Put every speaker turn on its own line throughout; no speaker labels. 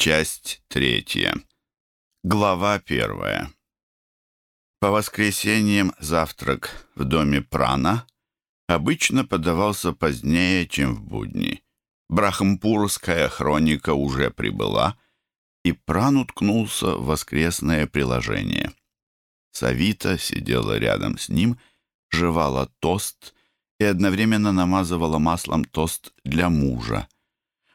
Часть третья. Глава первая. По воскресеньям завтрак в доме Прана обычно подавался позднее, чем в будни. Брахампурская хроника уже прибыла, и Пран уткнулся в воскресное приложение. Савита сидела рядом с ним, жевала тост и одновременно намазывала маслом тост для мужа.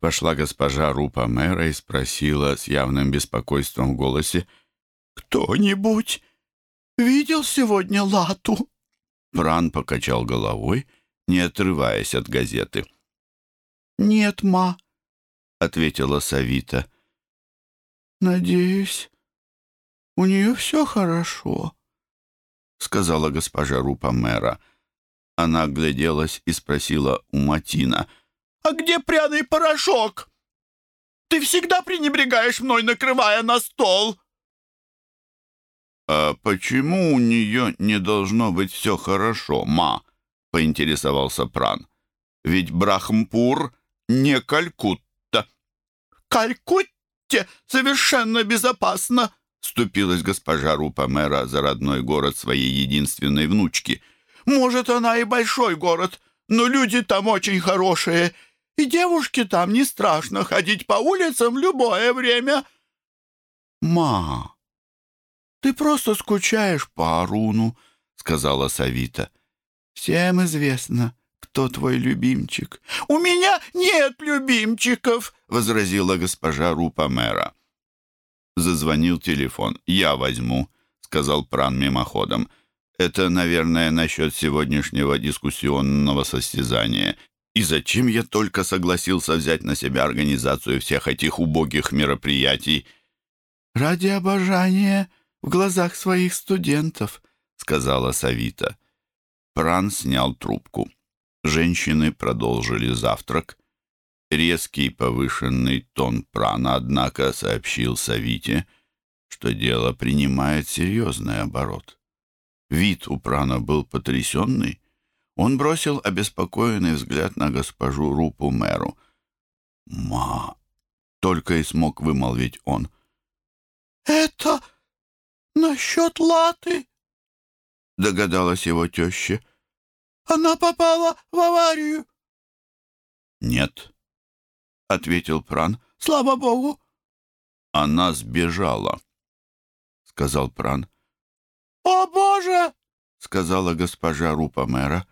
Вошла госпожа Рупа мэра и спросила с явным беспокойством в голосе, «Кто-нибудь видел сегодня Лату?» Пран покачал головой, не отрываясь от газеты. «Нет, ма», — ответила Савита.
«Надеюсь, у нее все хорошо», — сказала госпожа Рупа мэра.
Она огляделась и спросила у Матина —
«А где пряный порошок? Ты всегда пренебрегаешь мной, накрывая на стол!»
«А почему у нее не должно быть все хорошо, ма?» — поинтересовался Пран. «Ведь Брахмпур не Калькутта».
«Калькутте совершенно безопасно!»
— вступилась госпожа Рупа-мэра за родной город своей единственной внучки.
«Может, она и большой город, но люди там очень хорошие, и девушке там не страшно ходить по улицам в любое время».
«Ма, ты просто скучаешь по Аруну», — сказала Савита. «Всем известно, кто твой любимчик».
«У меня нет любимчиков», —
возразила госпожа Рупа мэра. Зазвонил телефон. «Я возьму», — сказал Пран мимоходом. «Это, наверное, насчет сегодняшнего дискуссионного состязания. И зачем я только согласился взять на себя организацию всех этих убогих мероприятий?
«Ради обожания в глазах своих студентов», — сказала Савита.
Пран снял трубку. Женщины продолжили завтрак. Резкий повышенный тон Прана, однако, сообщил Савите, что дело принимает серьезный оборот. Вид у Прана был потрясенный, он бросил обеспокоенный взгляд на госпожу Рупу мэру. «Ма!» — только и смог вымолвить он.
«Это насчет латы?»
— догадалась его теща.
«Она попала в аварию?»
«Нет», — ответил Пран.
«Слава богу!»
«Она сбежала», — сказал Пран.
«О, Боже!»
— сказала госпожа Рупа мэра.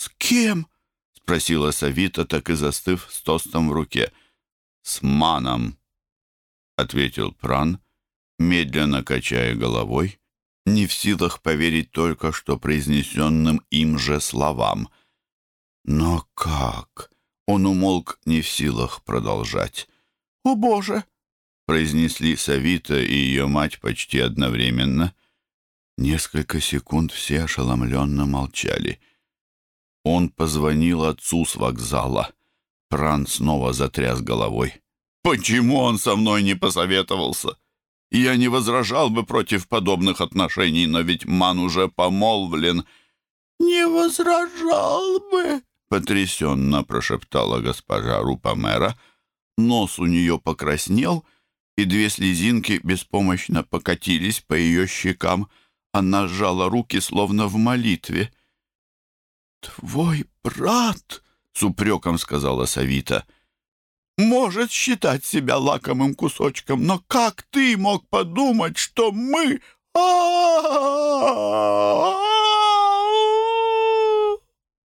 «С кем?»
— спросила Савита, так и застыв с тостом в руке. «С маном», — ответил Пран, медленно качая головой, не в силах поверить только что произнесенным им же словам. Но как? Он умолк не в силах продолжать.
«О, Боже!»
— произнесли Савита и ее мать почти одновременно. Несколько секунд все ошеломленно молчали — он позвонил отцу с вокзала. Пран снова затряс головой. «Почему он со мной не посоветовался? Я не возражал бы против подобных отношений, но ведь Ман уже помолвлен».
«Не возражал бы», —
потрясенно прошептала госпожа Рупамера. Нос у нее покраснел, и две слезинки беспомощно покатились по ее щекам. Она сжала руки, словно в молитве.
«Твой брат», — с упреком сказала Савита, — «может считать себя лакомым кусочком, но как ты мог подумать, что мы...»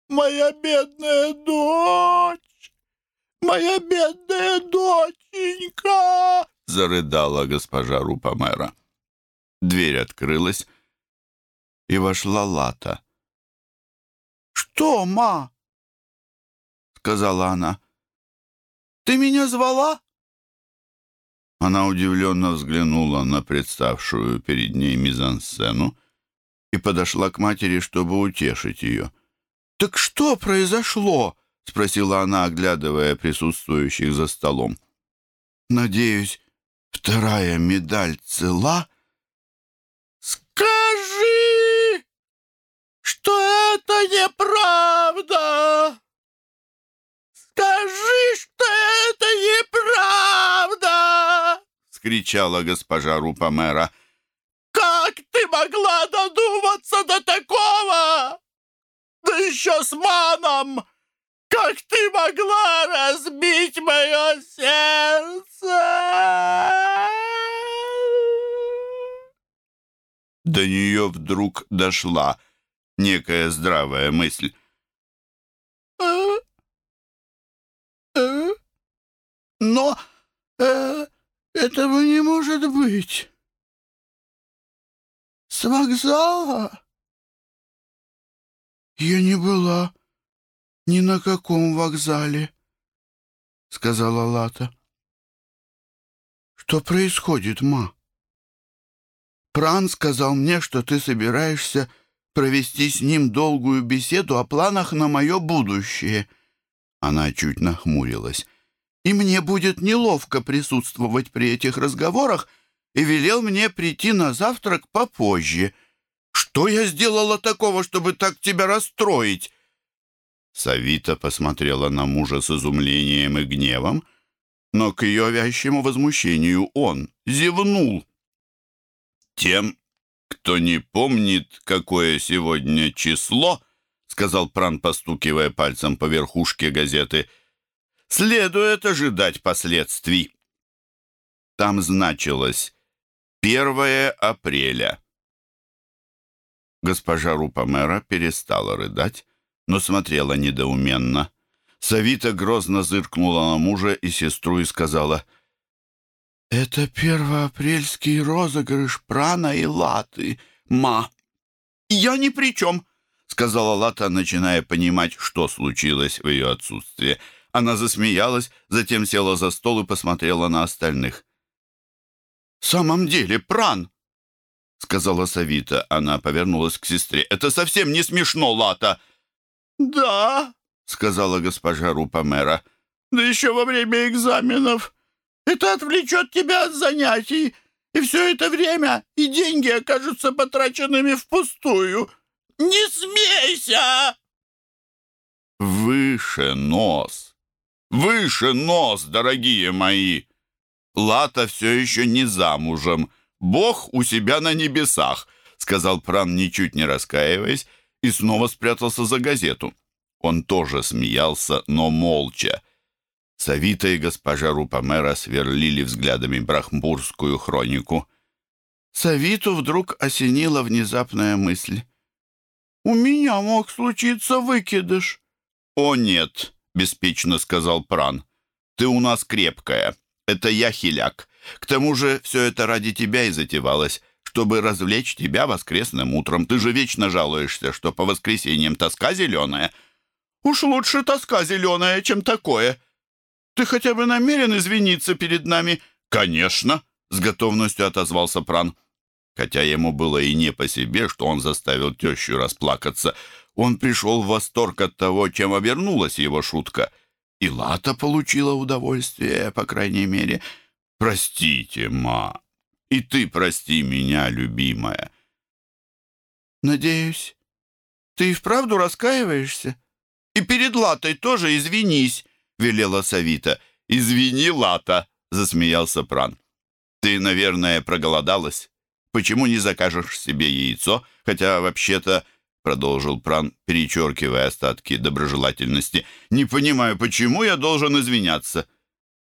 «Моя бедная дочь! Моя бедная доченька!» — зарыдала госпожа Рупамера.
Дверь открылась, и вошла Лата.
«Что, ма?» — сказала она. «Ты меня звала?»
Она удивленно взглянула на представшую перед ней мизансцену и подошла к матери, чтобы утешить ее.
«Так что произошло?»
— спросила она, оглядывая присутствующих за столом.
«Надеюсь, вторая медаль цела?» Это неправда! Скажи, что это неправда!»
кричала госпожа Рупамера.
«Как ты могла додуматься до такого? Да еще с маном! Как ты могла разбить мое сердце?»
До нее вдруг дошла некая здравая мысль.
«Э, э, «Но э, этого не может быть. С вокзала?» «Я не была ни на каком вокзале», — сказала Лата. «Что происходит, ма?» «Пран сказал мне, что ты собираешься провести с ним долгую беседу о планах на мое будущее». Она чуть нахмурилась. «И мне будет неловко присутствовать при этих разговорах, и велел мне прийти на завтрак попозже. Что я сделала такого, чтобы так тебя расстроить?»
Савита посмотрела на мужа с изумлением и гневом, но к ее вящему возмущению он зевнул. «Тем, кто не помнит, какое сегодня число, — сказал Пран, постукивая пальцем по верхушке газеты, — следует ожидать последствий. Там значилось 1 апреля. Госпожа Рупамера перестала рыдать, но смотрела недоуменно. Савита грозно зыркнула на мужа и сестру и сказала, «Это первоапрельский розыгрыш прана и латы, ма». «Я ни при чем», — сказала Лата, начиная понимать, что случилось в ее отсутствие. Она засмеялась, затем села за стол и посмотрела на остальных. «В самом деле, пран!» — сказала Савита. Она повернулась к сестре. «Это совсем не смешно, Лата!»
«Да», — сказала госпожа Рупамера. «Да еще во время экзаменов. Это отвлечет тебя от занятий, и все это время и деньги окажутся потраченными впустую. Не смейся!»
«Выше нос! Выше нос, дорогие мои!» Лата все еще не замужем. Бог у себя на небесах», — сказал Пран, ничуть не раскаиваясь, и снова спрятался за газету. Он тоже смеялся, но молча. Савита и госпожа Рупамера сверлили взглядами брахмбурскую хронику.
Савиту вдруг осенила внезапная мысль. «У меня мог случиться выкидыш».
«О, нет», — беспечно сказал Пран. «Ты у нас крепкая. Это я хиляк. К тому же все это ради тебя и затевалось, чтобы развлечь тебя воскресным утром. Ты же вечно жалуешься, что по воскресеньям тоска зеленая.
Уж лучше тоска зеленая, чем такое. Ты хотя бы намерен извиниться перед нами?
Конечно, с готовностью отозвался Пран. Хотя ему было и не по себе, что он заставил тещу расплакаться. Он пришел в восторг от того, чем обернулась его шутка — и Лата получила удовольствие, по крайней мере. Простите, ма. И ты прости меня, любимая.
Надеюсь, ты и вправду раскаиваешься? И перед Латой тоже извинись, велела Савита.
Извини, Лата, засмеялся Пран. Ты, наверное, проголодалась. Почему не закажешь себе яйцо, хотя вообще-то продолжил Пран, перечеркивая остатки доброжелательности. «Не понимаю, почему я должен извиняться?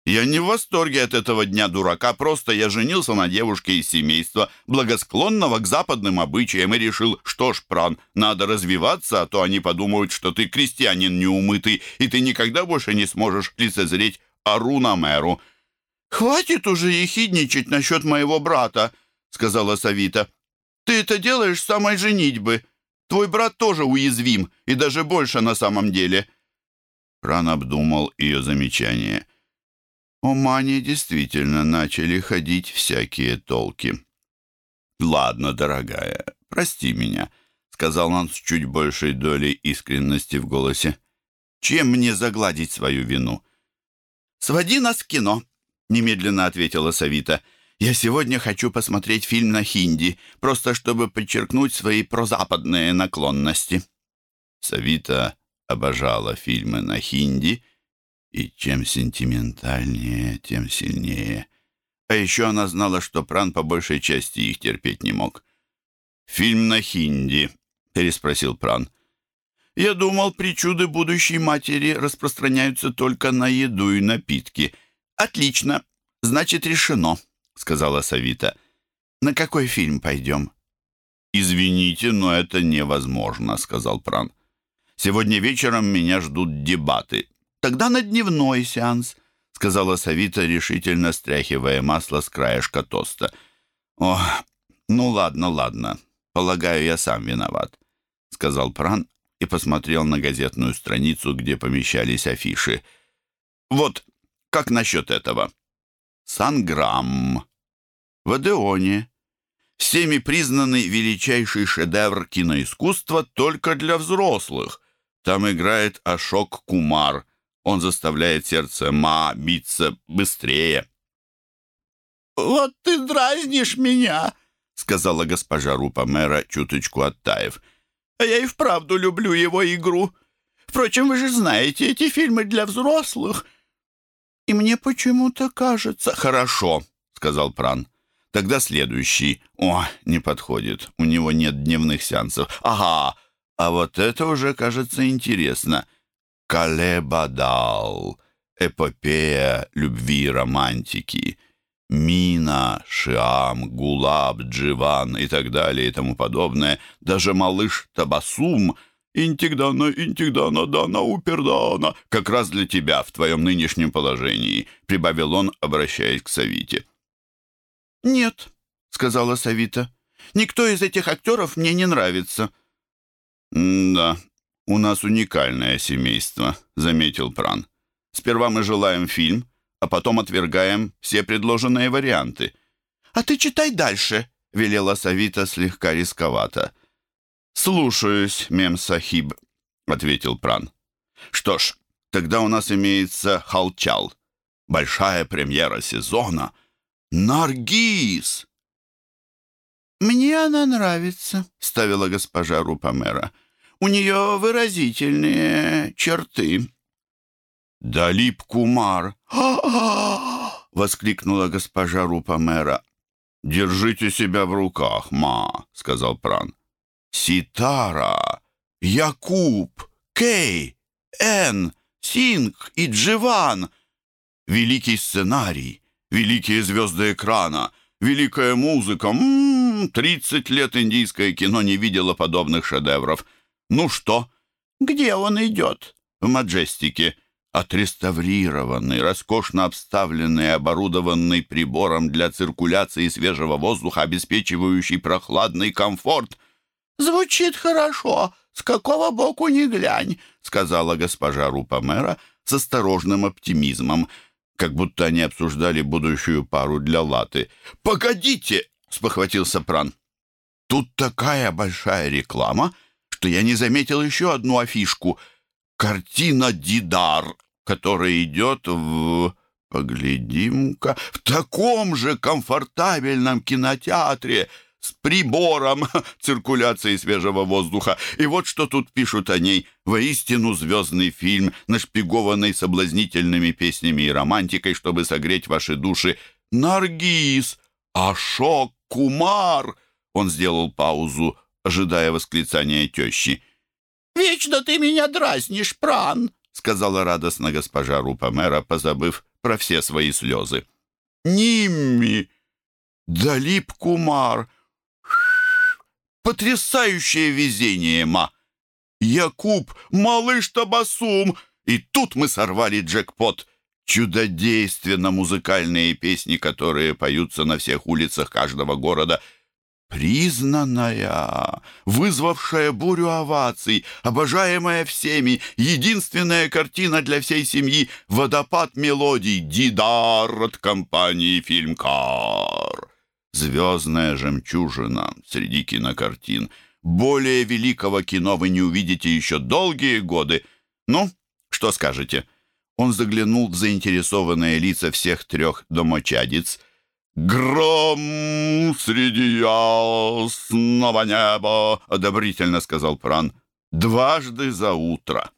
Я не в восторге от этого дня дурака, просто я женился на девушке из семейства, благосклонного к западным обычаям, и решил, что ж, Пран, надо развиваться, а то они подумают, что ты крестьянин неумытый, и ты никогда больше не сможешь лицезреть Аруна Мэру».
«Хватит уже ехидничать насчет моего брата», — сказала Савита. «Ты это делаешь самой женитьбы». Твой брат тоже уязвим, и даже больше на самом деле».
Пран обдумал ее замечание. У Мани действительно начали ходить всякие толки. «Ладно, дорогая, прости меня», — сказал он с чуть большей долей искренности в голосе. «Чем мне загладить свою вину?»
«Своди нас в кино», — немедленно ответила Савита. Я сегодня хочу посмотреть фильм на хинди, просто чтобы подчеркнуть свои прозападные наклонности».
Савита обожала фильмы на хинди, и чем сентиментальнее, тем сильнее. А еще она знала, что Пран по большей части их терпеть не мог. «Фильм на хинди», — переспросил Пран. «Я думал, причуды будущей матери распространяются только на еду и напитки». «Отлично. Значит, решено», — сказала Савита. «На какой фильм пойдем?» «Извините, но это невозможно», — сказал Пран. «Сегодня вечером меня ждут дебаты».
«Тогда на дневной сеанс», — сказала Савита, решительно стряхивая масло с краешка тоста.
«О, ну ладно, ладно. Полагаю, я сам виноват», — сказал Пран и посмотрел на газетную страницу, где помещались афиши. «Вот, как насчет этого?» «Санграмм. В Адеоне всеми признанный величайший шедевр киноискусства только для взрослых. Там играет Ашок Кумар. Он заставляет сердце Ма биться быстрее.
«Вот ты дразнишь меня», — сказала госпожа Рупа мэра, чуточку оттаив. «А я и вправду люблю его игру. Впрочем, вы же знаете, эти фильмы для взрослых».
«И мне почему-то кажется...»
«Хорошо», — сказал Пран. Тогда следующий. О, не подходит. У него нет дневных сеансов. Ага, а вот это уже кажется интересно. Калебадал. Эпопея любви и романтики. Мина, Шиам, Гулаб, Дживан и так далее и тому подобное. Даже малыш Табасум — «Интигдана, интигдана, дана, упердана» как раз для тебя в твоем нынешнем положении», — прибавил он, обращаясь к Савите.
«Нет», — сказала Савита. «Никто из этих актеров мне не нравится».
«Да, у нас уникальное семейство», — заметил Пран. «Сперва мы желаем фильм, а потом отвергаем все предложенные варианты».
«А ты читай дальше», — велела Савита слегка рисковато.
«Слушаюсь, мем-сахиб», — ответил Пран. «Что ж, тогда у нас имеется «Халчал». Большая премьера сезона — Наргиз!»
«Мне она нравится», — ставила госпожа Рупамера. «У нее выразительные черты».
«Далип Кумар!» воскликнула госпожа Рупамера. «Держите себя в руках, ма», — сказал Пран. «Ситара, Якуб, Кей, Эн, Синг и Дживан. Великий сценарий, великие звезды экрана, великая музыка. М-м, тридцать лет индийское кино не видело подобных шедевров. Ну что?
Где он идет?
В Маджестике. Отреставрированный, роскошно обставленный и оборудованный прибором для циркуляции свежего воздуха, обеспечивающий прохладный комфорт.
«Звучит хорошо. С какого боку ни глянь», — сказала госпожа Рупа-мэра с осторожным оптимизмом —
как будто они обсуждали будущую пару для латы. «Погодите!» — спохватился Пран. «Тут такая большая реклама, что я не заметил еще одну афишку. Картина «Дидар», которая идет в... Поглядим-ка, в таком же комфортабельном кинотеатре с прибором циркуляции свежего воздуха. И вот что тут пишут о ней. Воистину звездный фильм, нашпигованный соблазнительными песнями и романтикой, чтобы согреть ваши души. Наргиз, Ашок, Кумар. Он сделал паузу, ожидая восклицания тещи.
«Вечно ты меня дразнишь, Пран!»
сказала радостно госпожа Рупамера, позабыв про все свои слезы. «Нимми! Далип Кумар!» Потрясающее везение, ма! Якуб, малыш Табасум! И тут мы сорвали джекпот. Чудодейственно музыкальные песни, которые поются на всех улицах каждого города. Признанная, вызвавшая бурю оваций, обожаемая всеми, единственная картина для всей семьи — водопад мелодий «Дидар» от компании «Фильмкар». Звездная жемчужина среди кинокартин. Более великого кино вы не увидите еще долгие годы. Ну, что скажете?» Он заглянул в заинтересованные лица всех трех домочадиц. «Гром среди ясного неба!» — одобрительно сказал Пран. «Дважды за утро».